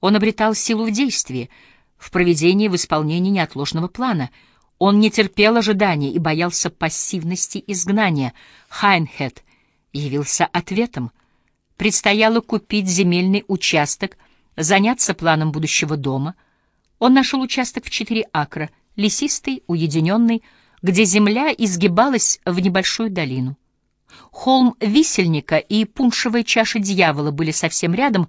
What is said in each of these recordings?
Он обретал силу в действии, в проведении, в исполнении неотложного плана. Он не терпел ожидания и боялся пассивности изгнания. Хайнхед явился ответом. Предстояло купить земельный участок, заняться планом будущего дома. Он нашел участок в четыре акра, лесистый, уединенный, где земля изгибалась в небольшую долину. Холм висельника и пуншевая чаша дьявола были совсем рядом.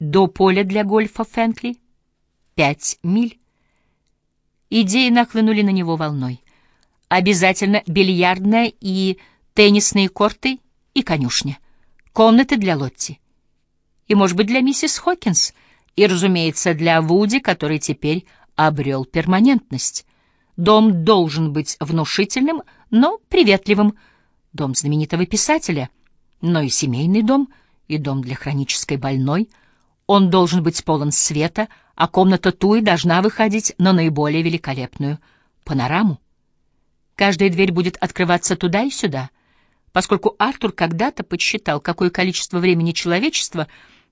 До поля для гольфа Фэнкли — пять миль. Идеи нахлынули на него волной. Обязательно бильярдная и теннисные корты и конюшня. Комнаты для Лотти. И, может быть, для миссис Хокинс. И, разумеется, для Вуди, который теперь обрел перманентность. Дом должен быть внушительным, но приветливым. Дом знаменитого писателя, но и семейный дом, и дом для хронической больной. Он должен быть полон света, а комната Туи должна выходить на наиболее великолепную панораму. Каждая дверь будет открываться туда и сюда, поскольку Артур когда-то подсчитал, какое количество времени человечества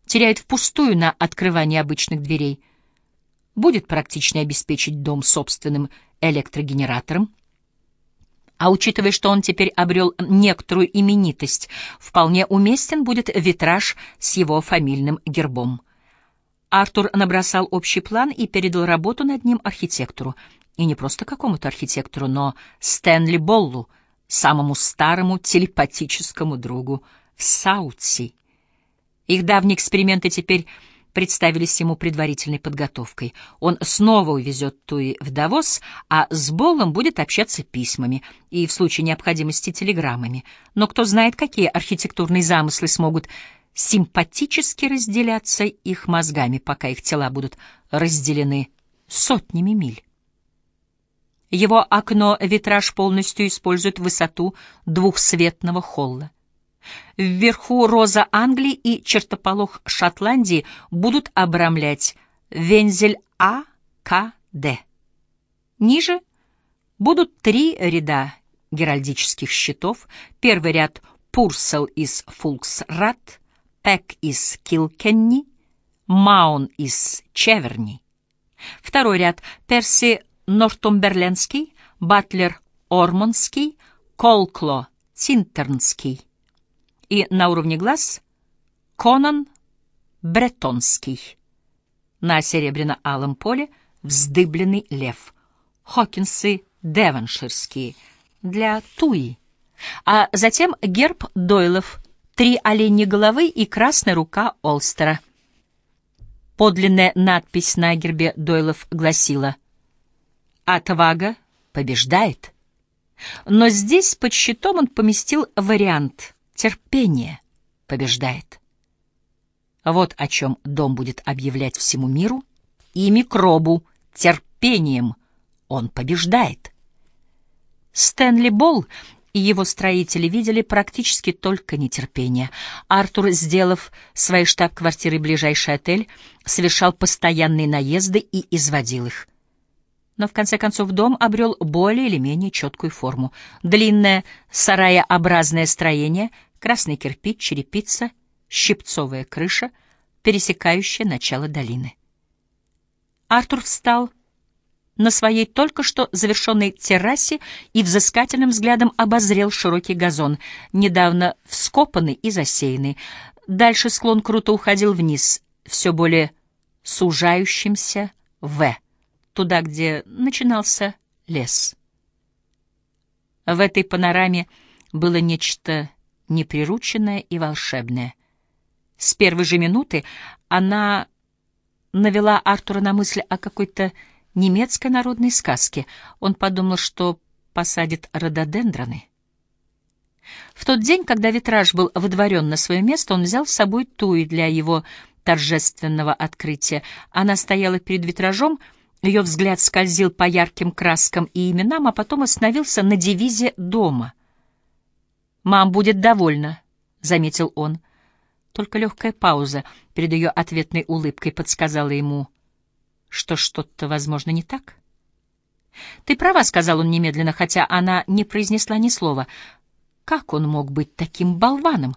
теряет впустую на открывание обычных дверей. Будет практичнее обеспечить дом собственным электрогенератором. А учитывая, что он теперь обрел некоторую именитость, вполне уместен будет витраж с его фамильным гербом. Артур набросал общий план и передал работу над ним архитектору. И не просто какому-то архитектору, но Стэнли Боллу, самому старому телепатическому другу в Саутси. Их давние эксперименты теперь представились ему предварительной подготовкой. Он снова увезет Туи в Давос, а с Боллом будет общаться письмами и, в случае необходимости, телеграммами. Но кто знает, какие архитектурные замыслы смогут симпатически разделяться их мозгами, пока их тела будут разделены сотнями миль. Его окно-витраж полностью использует высоту двухсветного холла. Вверху роза Англии и чертополох Шотландии будут обрамлять вензель А, К, Д. Ниже будут три ряда геральдических щитов. Первый ряд Пурсел из Фулксрат, Пек из Килкенни, Маун из Чеверни. Второй ряд Перси Нортумберлендский, Батлер Ормонский, Колкло Тинтернский и на уровне глаз Конан Бретонский. На серебряно-алом поле вздыбленный лев. Хокинсы Девонширские для Туи. А затем герб Дойлов, три оленьи головы и красная рука Олстера. Подлинная надпись на гербе Дойлов гласила «Отвага побеждает». Но здесь под щитом он поместил вариант Терпение побеждает. Вот о чем дом будет объявлять всему миру и микробу терпением он побеждает. Стэнли Болл и его строители видели практически только нетерпение. Артур, сделав своей штаб-квартирой ближайший отель, совершал постоянные наезды и изводил их. Но в конце концов дом обрел более или менее четкую форму. Длинное сараеобразное строение, красный кирпич, черепица, щипцовая крыша, пересекающая начало долины. Артур встал на своей только что завершенной террасе и взыскательным взглядом обозрел широкий газон, недавно вскопанный и засеянный. Дальше склон круто уходил вниз, все более сужающимся «В» туда, где начинался лес. В этой панораме было нечто неприрученное и волшебное. С первой же минуты она навела Артура на мысль о какой-то немецкой народной сказке. Он подумал, что посадит рододендроны. В тот день, когда витраж был выдворен на свое место, он взял с собой Туи для его торжественного открытия. Она стояла перед витражом, ее взгляд скользил по ярким краскам и именам, а потом остановился на девизе дома. «Мам будет довольна», — заметил он. Только легкая пауза перед ее ответной улыбкой подсказала ему, что что-то, возможно, не так. «Ты права», — сказал он немедленно, хотя она не произнесла ни слова. Как он мог быть таким болваном?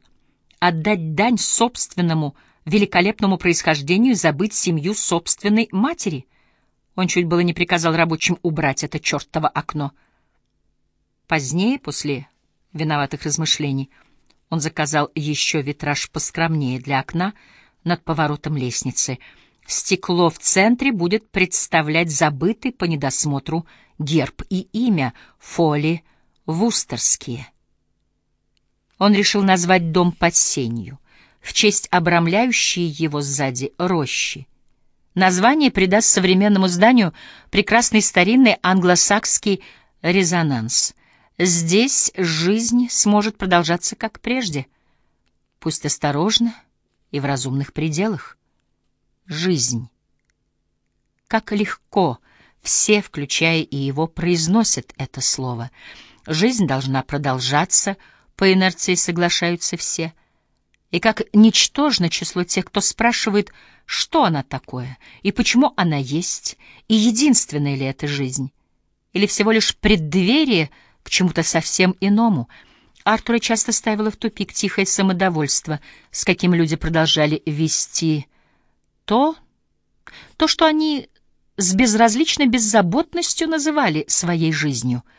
Отдать дань собственному великолепному происхождению забыть семью собственной матери. Он чуть было не приказал рабочим убрать это чертово окно. Позднее, после виноватых размышлений, он заказал еще витраж поскромнее для окна над поворотом лестницы. Стекло в центре будет представлять забытый по недосмотру герб и имя Фоли Вустерские. Он решил назвать дом под сенью, в честь обрамляющей его сзади рощи. Название придаст современному зданию прекрасный старинный англосакский резонанс. Здесь жизнь сможет продолжаться как прежде, пусть осторожно и в разумных пределах. Жизнь. Как легко все, включая и его, произносят это слово. Жизнь должна продолжаться — по инерции соглашаются все. И как ничтожно число тех, кто спрашивает, что она такое, и почему она есть, и единственная ли это жизнь, или всего лишь преддверие к чему-то совсем иному. Артура часто ставила в тупик тихое самодовольство, с каким люди продолжали вести то, то, что они с безразличной беззаботностью называли своей жизнью —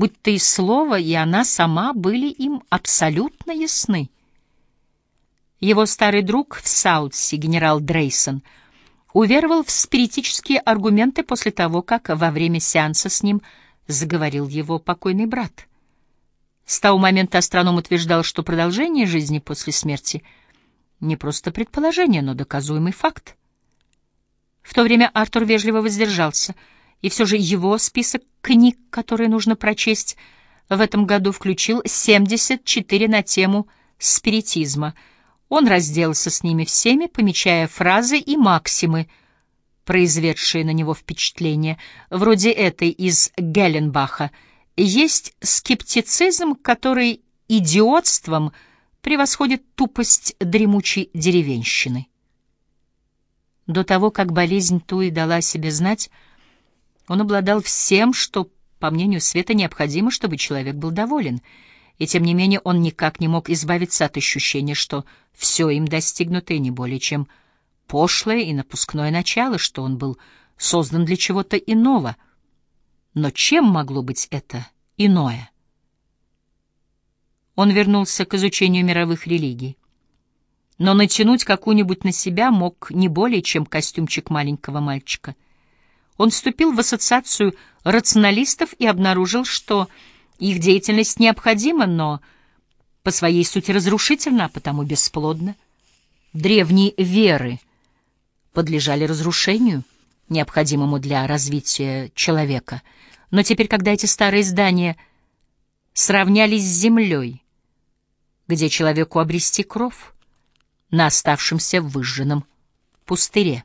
будь-то и слово, и она сама были им абсолютно ясны. Его старый друг в Саутсе, генерал Дрейсон, уверовал в спиритические аргументы после того, как во время сеанса с ним заговорил его покойный брат. С того момента астроном утверждал, что продолжение жизни после смерти не просто предположение, но доказуемый факт. В то время Артур вежливо воздержался — и все же его список книг, которые нужно прочесть, в этом году включил 74 на тему спиритизма. Он разделался с ними всеми, помечая фразы и максимы, произведшие на него впечатление, вроде этой из Гелленбаха. Есть скептицизм, который идиотством превосходит тупость дремучей деревенщины. До того, как болезнь Туи дала себе знать, он обладал всем, что, по мнению Света, необходимо, чтобы человек был доволен. И тем не менее он никак не мог избавиться от ощущения, что все им достигнуто и не более чем пошлое и напускное начало, что он был создан для чего-то иного. Но чем могло быть это иное? Он вернулся к изучению мировых религий. Но натянуть какую-нибудь на себя мог не более, чем костюмчик маленького мальчика — он вступил в ассоциацию рационалистов и обнаружил, что их деятельность необходима, но по своей сути разрушительна, а потому бесплодна. Древние веры подлежали разрушению, необходимому для развития человека. Но теперь, когда эти старые здания сравнялись с землей, где человеку обрести кров на оставшемся выжженном пустыре,